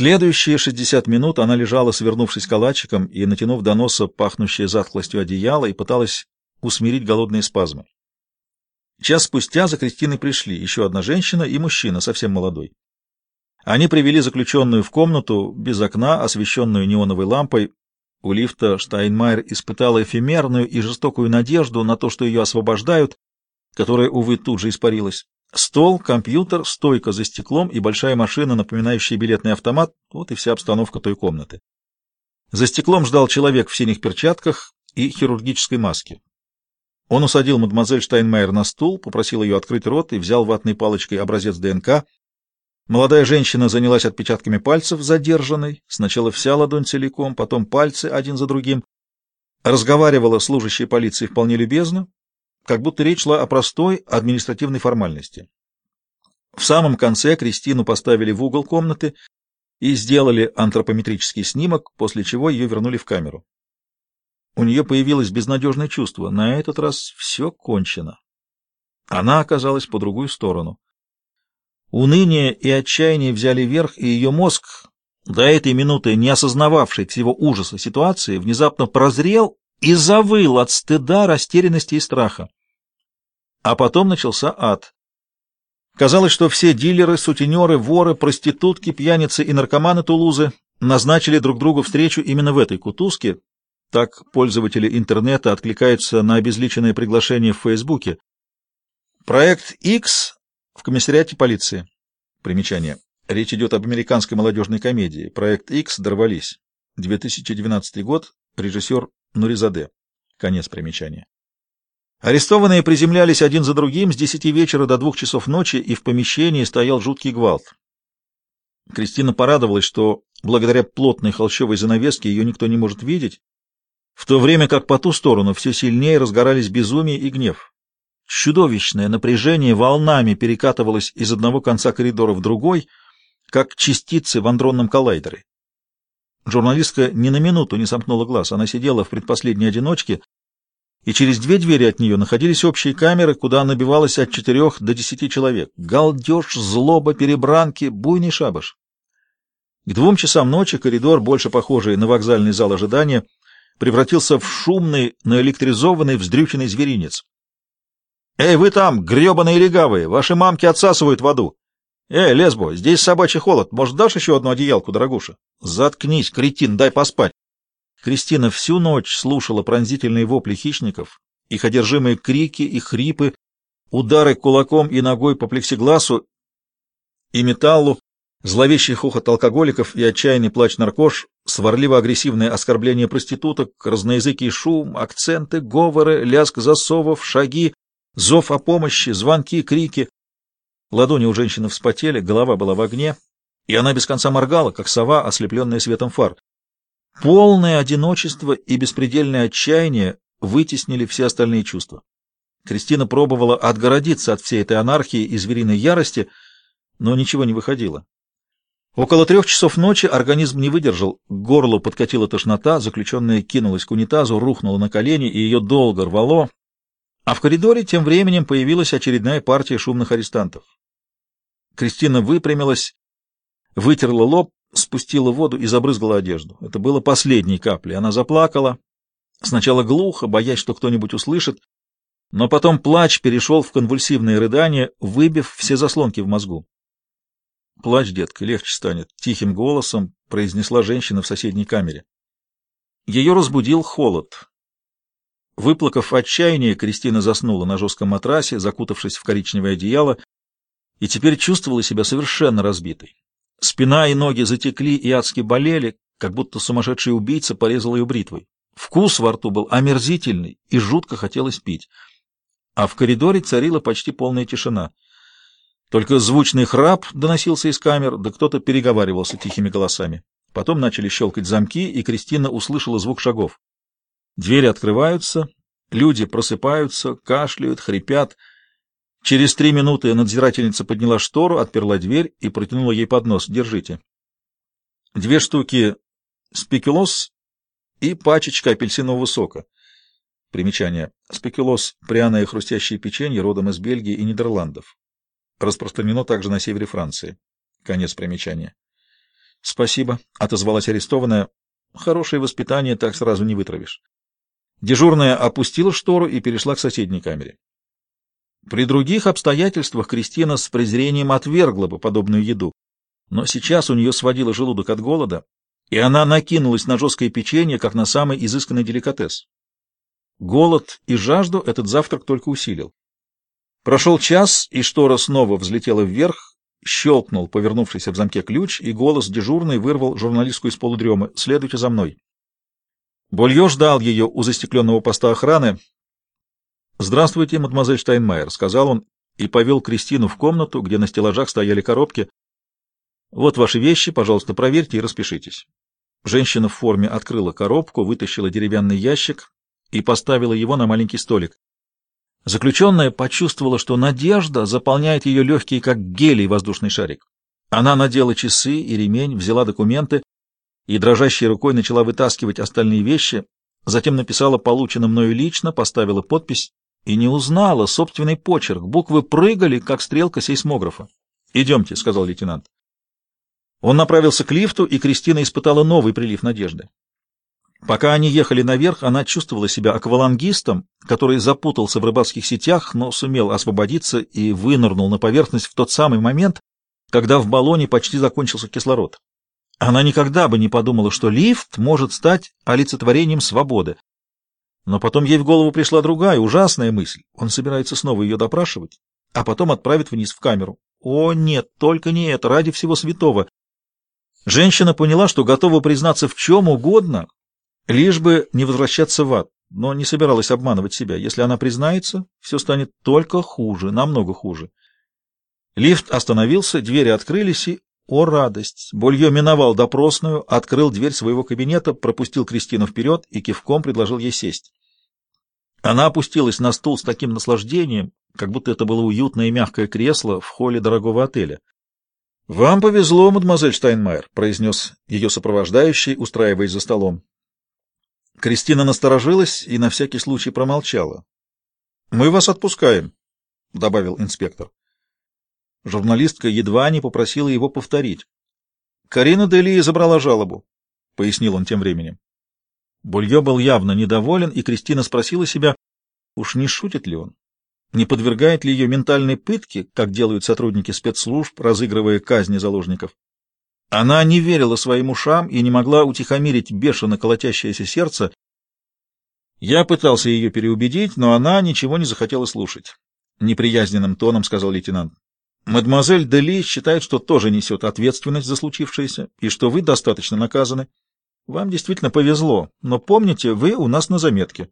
Следующие 60 минут она лежала, свернувшись калачиком и натянув до носа пахнущее затхлостью одеяло, и пыталась усмирить голодные спазмы. Час спустя за Кристиной пришли еще одна женщина и мужчина, совсем молодой. Они привели заключенную в комнату без окна, освещенную неоновой лампой. У лифта Штайнмайер испытала эфемерную и жестокую надежду на то, что ее освобождают, которая, увы, тут же испарилась. Стол, компьютер, стойка за стеклом и большая машина, напоминающая билетный автомат — вот и вся обстановка той комнаты. За стеклом ждал человек в синих перчатках и хирургической маске. Он усадил мадемуазель Штайнмайер на стул, попросил ее открыть рот и взял ватной палочкой образец ДНК. Молодая женщина занялась отпечатками пальцев задержанной, сначала вся ладонь целиком, потом пальцы один за другим. Разговаривала служащая полиции вполне любезно, как будто речь шла о простой административной формальности. В самом конце Кристину поставили в угол комнаты и сделали антропометрический снимок, после чего ее вернули в камеру. У нее появилось безнадежное чувство. На этот раз все кончено. Она оказалась по другую сторону. Уныние и отчаяние взяли верх, и ее мозг, до этой минуты не осознававший всего ужаса ситуации, внезапно прозрел и завыл от стыда, растерянности и страха. А потом начался ад. Казалось, что все дилеры, сутенеры, воры, проститутки, пьяницы и наркоманы Тулузы назначили друг другу встречу именно в этой кутузке, так пользователи интернета откликаются на обезличенное приглашение в Фейсбуке. Проект X в комиссариате полиции. Примечание. Речь идет об американской молодежной комедии. Проект X «Дорвались». 2012 год. Режиссер Нуризаде. Конец примечания. Арестованные приземлялись один за другим с десяти вечера до двух часов ночи, и в помещении стоял жуткий гвалт. Кристина порадовалась, что благодаря плотной холщовой занавеске ее никто не может видеть, в то время как по ту сторону все сильнее разгорались безумие и гнев. Чудовищное напряжение волнами перекатывалось из одного конца коридора в другой, как частицы в андронном коллайдере. Журналистка ни на минуту не сомкнула глаз, она сидела в предпоследней одиночке, и через две двери от нее находились общие камеры, куда набивалось от четырех до десяти человек. Галдеж, злоба, перебранки, буйный шабаш. К двум часам ночи коридор, больше похожий на вокзальный зал ожидания, превратился в шумный, наэлектризованный, вздрюченный зверинец. «Эй, вы там, гребаные легавые! Ваши мамки отсасывают воду! Эй, лесбо, здесь собачий холод, может, дашь еще одну одеялку, дорогуша? Заткнись, кретин, дай поспать!» Кристина всю ночь слушала пронзительные вопли хищников, их одержимые крики и хрипы, удары кулаком и ногой по плексигласу и металлу, Зловещий хохот алкоголиков и отчаянный плач наркош, сварливо-агрессивное оскорбление проституток, разноязыкий шум, акценты, говоры, лязг засовов, шаги, зов о помощи, звонки, крики. Ладони у женщины вспотели, голова была в огне, и она без конца моргала, как сова, ослепленная светом фар. Полное одиночество и беспредельное отчаяние вытеснили все остальные чувства. Кристина пробовала отгородиться от всей этой анархии и звериной ярости, но ничего не выходило. Около трех часов ночи организм не выдержал, к горлу подкатила тошнота, заключенная кинулась к унитазу, рухнула на колени, и ее долго рвало. А в коридоре тем временем появилась очередная партия шумных арестантов. Кристина выпрямилась, вытерла лоб, спустила воду и забрызгала одежду. Это было последней каплей. Она заплакала, сначала глухо, боясь, что кто-нибудь услышит, но потом плач перешел в конвульсивные рыдания, выбив все заслонки в мозгу. «Плачь, детка, легче станет», — тихим голосом произнесла женщина в соседней камере. Ее разбудил холод. Выплакав отчаяние, Кристина заснула на жестком матрасе, закутавшись в коричневое одеяло, и теперь чувствовала себя совершенно разбитой. Спина и ноги затекли и адски болели, как будто сумасшедший убийца порезал ее бритвой. Вкус во рту был омерзительный, и жутко хотелось пить. А в коридоре царила почти полная тишина — только звучный храп доносился из камер, да кто-то переговаривался тихими голосами. Потом начали щелкать замки, и Кристина услышала звук шагов. Двери открываются, люди просыпаются, кашляют, хрипят. Через три минуты надзирательница подняла штору, отперла дверь и протянула ей поднос. «Держите». Две штуки спекулос и пачечка апельсинового сока. Примечание. Спекулос — пряное хрустящее печенье родом из Бельгии и Нидерландов. Распространено также на севере Франции. Конец примечания. — Спасибо, — отозвалась арестованная. — Хорошее воспитание так сразу не вытравишь. Дежурная опустила штору и перешла к соседней камере. При других обстоятельствах Кристина с презрением отвергла бы подобную еду, но сейчас у нее сводило желудок от голода, и она накинулась на жесткое печенье, как на самый изысканный деликатес. Голод и жажду этот завтрак только усилил. Прошел час, и штора снова взлетела вверх, щелкнул повернувшийся в замке ключ, и голос дежурный вырвал журналистку из полудремы. «Следуйте за мной». Болье ждал ее у застекленного поста охраны. «Здравствуйте, мадемуазель Штайнмайер», — сказал он и повел Кристину в комнату, где на стеллажах стояли коробки. «Вот ваши вещи, пожалуйста, проверьте и распишитесь». Женщина в форме открыла коробку, вытащила деревянный ящик и поставила его на маленький столик. Заключенная почувствовала, что надежда заполняет ее легкие, как гелий, воздушный шарик. Она надела часы и ремень, взяла документы и дрожащей рукой начала вытаскивать остальные вещи, затем написала получено мною лично, поставила подпись и не узнала собственный почерк. Буквы прыгали, как стрелка сейсмографа. «Идемте», — сказал лейтенант. Он направился к лифту, и Кристина испытала новый прилив надежды. Пока они ехали наверх, она чувствовала себя аквалангистом, который запутался в рыбацких сетях, но сумел освободиться и вынырнул на поверхность в тот самый момент, когда в баллоне почти закончился кислород. Она никогда бы не подумала, что лифт может стать олицетворением свободы. Но потом ей в голову пришла другая, ужасная мысль. Он собирается снова ее допрашивать, а потом отправит вниз в камеру. О, нет, только не это, ради всего святого. Женщина поняла, что готова признаться в чем угодно, лишь бы не возвращаться в ад, но не собиралась обманывать себя. Если она признается, все станет только хуже, намного хуже. Лифт остановился, двери открылись, и, о радость, Болье миновал допросную, открыл дверь своего кабинета, пропустил Кристину вперед и кивком предложил ей сесть. Она опустилась на стул с таким наслаждением, как будто это было уютное и мягкое кресло в холле дорогого отеля. — Вам повезло, мадемуазель Штайнмайер, — произнес ее сопровождающий, устраиваясь за столом. Кристина насторожилась и на всякий случай промолчала. — Мы вас отпускаем, — добавил инспектор. Журналистка едва не попросила его повторить. — Карина Дели забрала жалобу, — пояснил он тем временем. Булье был явно недоволен, и Кристина спросила себя, уж не шутит ли он, не подвергает ли ее ментальной пытке, как делают сотрудники спецслужб, разыгрывая казни заложников. Она не верила своим ушам и не могла утихомирить бешено колотящееся сердце. Я пытался ее переубедить, но она ничего не захотела слушать. Неприязненным тоном сказал лейтенант. Мадемуазель Дели считает, что тоже несет ответственность за случившееся, и что вы достаточно наказаны. Вам действительно повезло, но помните, вы у нас на заметке.